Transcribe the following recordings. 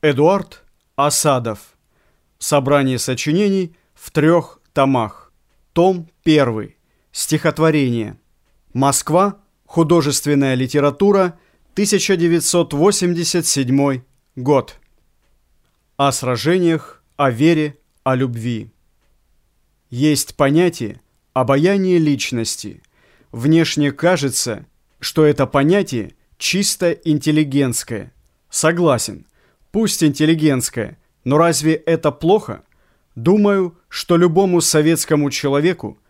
Эдуард Осадов. Собрание сочинений в трех томах. Том 1. Стихотворение. Москва. Художественная литература. 1987 год. О сражениях, о вере, о любви. Есть понятие обаяние личности. Внешне кажется, что это понятие чисто интеллигентское. Согласен, пусть интеллигентское, но разве это плохо? Думаю, что любому советскому человеку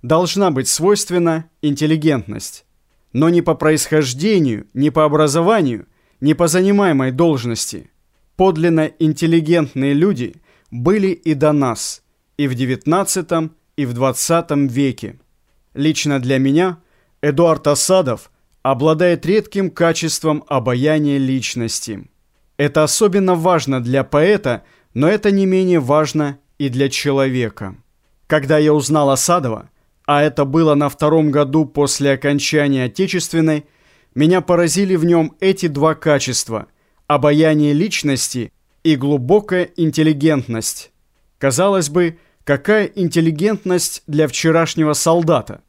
должна быть свойственна интеллигентность. Но не по происхождению, не по образованию, не по занимаемой должности. Подлинно интеллигентные люди были и до нас, и в XIX, и в XX веке. Лично для меня Эдуард Осадов обладает редким качеством обаяния личности. Это особенно важно для поэта, но это не менее важно и для человека. Когда я узнал Осадова, а это было на втором году после окончания Отечественной, меня поразили в нем эти два качества – обаяние личности и глубокая интеллигентность. Казалось бы, какая интеллигентность для вчерашнего солдата?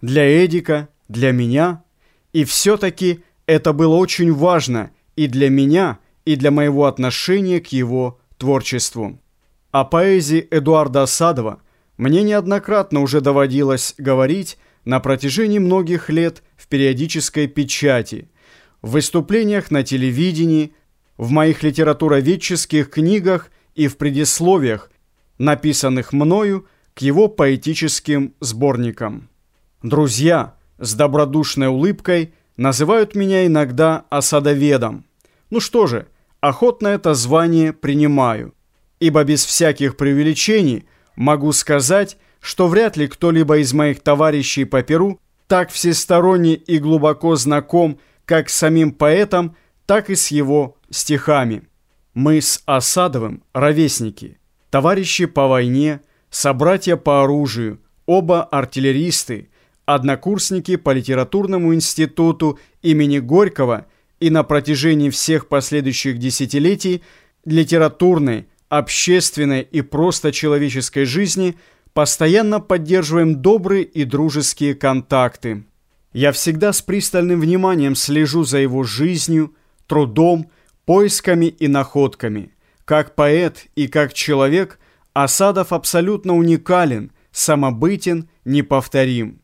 Для Эдика, для меня. И все-таки это было очень важно и для меня, и для моего отношения к его творчеству. О поэзии Эдуарда Осадова мне неоднократно уже доводилось говорить на протяжении многих лет в периодической печати, в выступлениях на телевидении, в моих литературоведческих книгах и в предисловиях, написанных мною к его поэтическим сборникам. Друзья с добродушной улыбкой называют меня иногда осадоведом. Ну что же, охотно это звание принимаю, ибо без всяких преувеличений могу сказать, что вряд ли кто-либо из моих товарищей по Перу так всесторонне и глубоко знаком как с самим поэтом, так и с его стихами. Мы с Осадовым ровесники, товарищи по войне, собратья по оружию, оба артиллеристы, однокурсники по литературному институту имени Горького и на протяжении всех последующих десятилетий литературной, общественной и просто человеческой жизни постоянно поддерживаем добрые и дружеские контакты. Я всегда с пристальным вниманием слежу за его жизнью, трудом, поисками и находками. Как поэт и как человек Осадов абсолютно уникален, самобытен, неповторим.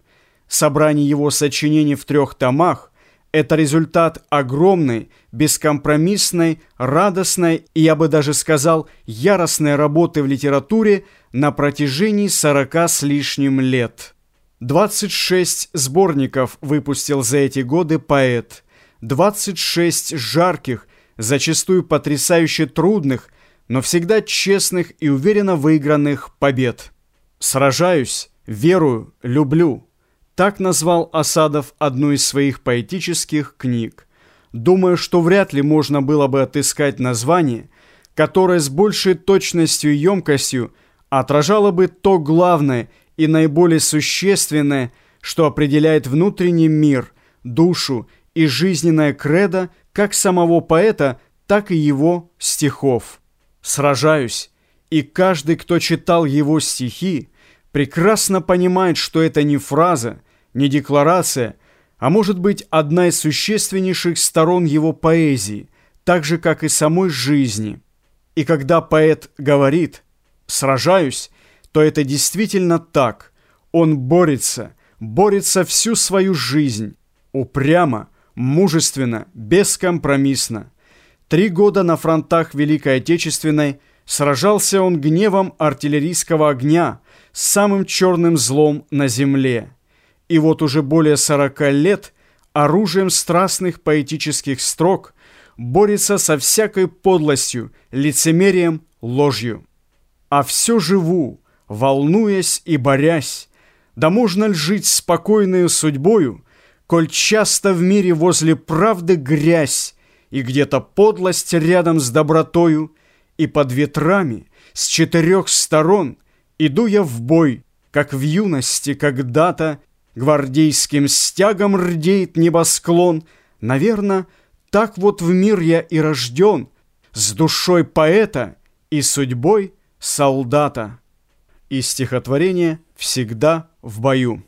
Собрание его сочинений в трех томах – это результат огромной, бескомпромиссной, радостной и, я бы даже сказал, яростной работы в литературе на протяжении сорока с лишним лет. 26 сборников выпустил за эти годы поэт, 26 жарких, зачастую потрясающе трудных, но всегда честных и уверенно выигранных побед. Сражаюсь, верую, люблю. Так назвал Осадов одну из своих поэтических книг. Думаю, что вряд ли можно было бы отыскать название, которое с большей точностью и емкостью отражало бы то главное и наиболее существенное, что определяет внутренний мир, душу и жизненное кредо как самого поэта, так и его стихов. Сражаюсь, и каждый, кто читал его стихи, прекрасно понимает, что это не фраза, не декларация, а может быть одна из существеннейших сторон его поэзии, так же, как и самой жизни. И когда поэт говорит «сражаюсь», то это действительно так. Он борется, борется всю свою жизнь, упрямо, мужественно, бескомпромиссно. Три года на фронтах Великой Отечественной сражался он гневом артиллерийского огня, с самым черным злом на земле. И вот уже более сорока лет оружием страстных поэтических строк борется со всякой подлостью, лицемерием, ложью. А все живу, волнуясь и борясь, да можно ли жить спокойную судьбою, коль часто в мире возле правды грязь, и где-то подлость рядом с добротою, и под ветрами с четырех сторон Иду я в бой, как в юности когда-то Гвардейским стягом рдеет небосклон. Наверно, так вот в мир я и рожден, с душой поэта и судьбой солдата. Из стихотворения «Всегда в бою».